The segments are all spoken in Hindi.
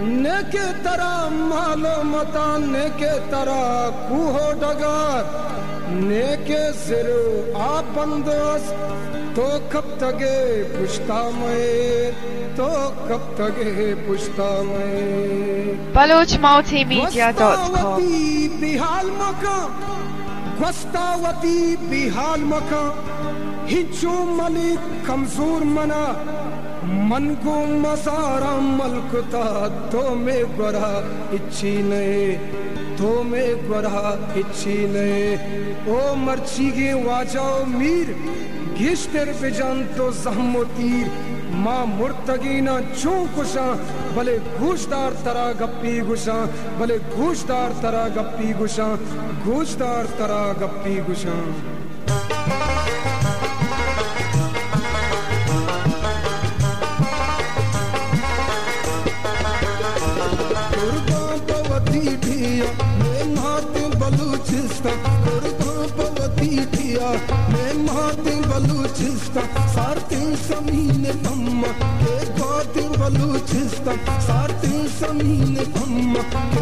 ने के तरा मालो मता ने के तरा कुहो डगर। ने के सिर आपन दोस तो कब तगे पुछता मैं तो कब तगे पुछता डॉट कॉम बिहाल मका वस्तावती बिहाल मका हिचू मलिक कमज़ोर मना मन को मसारा मलकता तो में गरा इच्छी नए तो में गरा इच्छी नए। ओ मर्ची गे वाजाओ मीर गिश्तर पे जान तो जहमो तीर। माँ मुर्तगीना चू कुशा, भले घूसदार तरा गप्पी घुसा, भले घूसदार तरा गप्पी गुशा घूसदार तरा गप्पी गुशा बलूचिस्तान पवती ठिया मैं माते बलूचिस्ता सारते समीन अम्मा के बाते बलूचिस्ता सारते समीन अम्मा।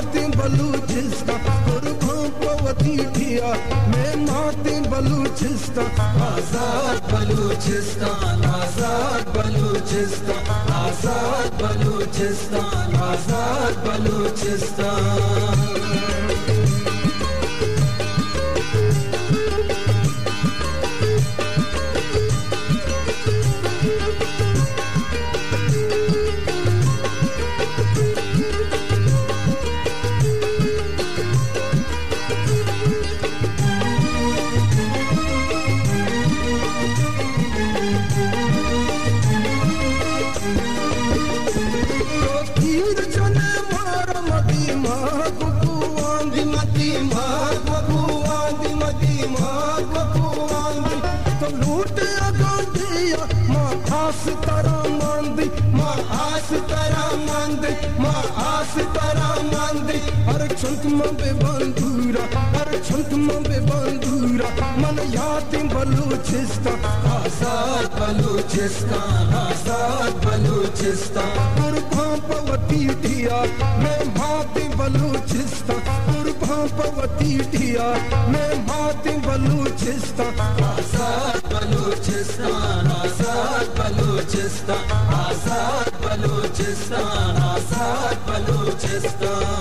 माते बलूचिस्तान कुर्बान पवती ठिया मैं माते बलूचिस्तान आजाद बलूचिस्तान आजाद बलूचिस्तान आजाद बलूचिस्तान आजाद बलूचिस्तान मंदी माँ आस तरा मंदी हर छंत में बंधुरा, हर छंत में बंधुरा। मन याद बलूचिस्तान, आज़ाद बलूचिस्तान आज़ाद बलूचिस्तान। कुर्बान पवती ठिया मैं माते बलूचिस्तान। कुर्बान पवती ठिया मैं माते बलूचिस्तान। आज़ाद बलूचिस्तान आज़ाद बलूचिस्तान, आज़ाद बलूचिस्तान आज़ाद बलूचिस्तान।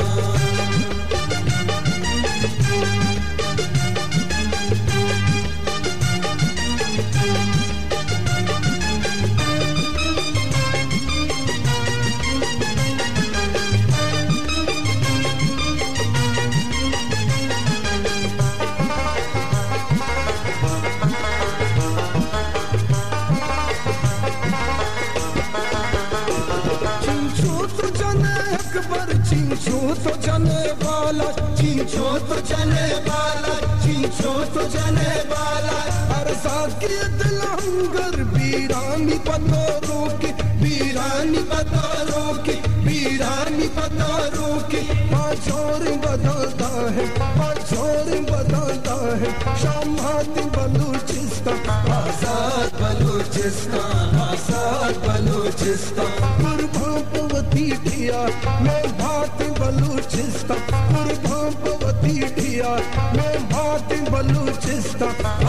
अकबर चिंचो तो जने वाला चिंचो तो जने वाला चिंचो तो जने वाला। अरसा के दिलंगर वीरानी पतोरों के, वीरानी पतोरों के, वीरानी पतोरों के। पाचोर बदलता है पाचोर बदलता है। शामात बलूचिस्तान, आज़ाद बलूचिस्तान आज़ाद बलूचिस्तान। ठिया मैं भात बलूचिस्तान कुर्बान पवती ठिया मैं भात बलूचिस्तान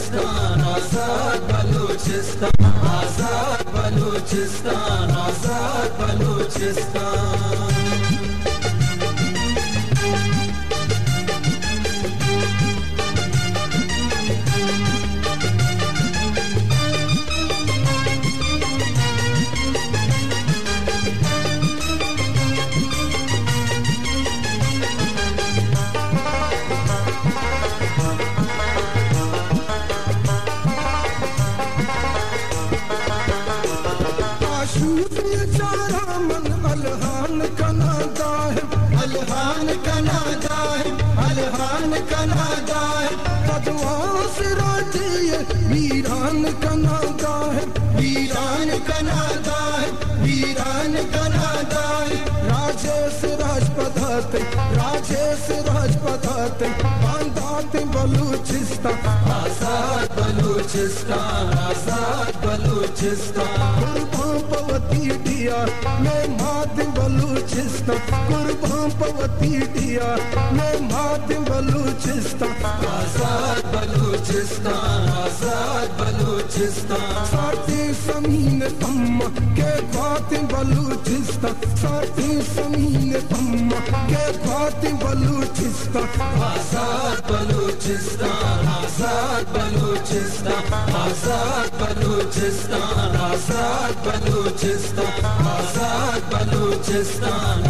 बलूचिस्तान आज़ाद बलूचिस्तान आज़ाद बलूचिस्तान आज़ाद बलूचिस्तान। जाए पदवास राजिए वीरान कना दाहे वीरान कना जाए वीरान कना जाए राजेश राजपदाते राजेश राजपदाते बांधाते बलूचिस्तान। आज़ाद बलूचिस्तान आज़ाद बलूचिस्तान। कुर्बान पवती दिया, मैं माते बलूचिस्तान। कुर्बान मैं बलूचिस्तान आज़ाद बलूचिस्तान साथी समीन अम्मा के बातें बलूचिस्तान साथी समीन अम्मा के बातें बलूचिस्तान आज़ाद बलूचिस्तान आज़ाद बलूचिस्तान आज़ाद बलूचिस्तान आज़ाद बलूचिस्तान आज़ाद बलूचिस्तान आज़ाद बलूचिस्तान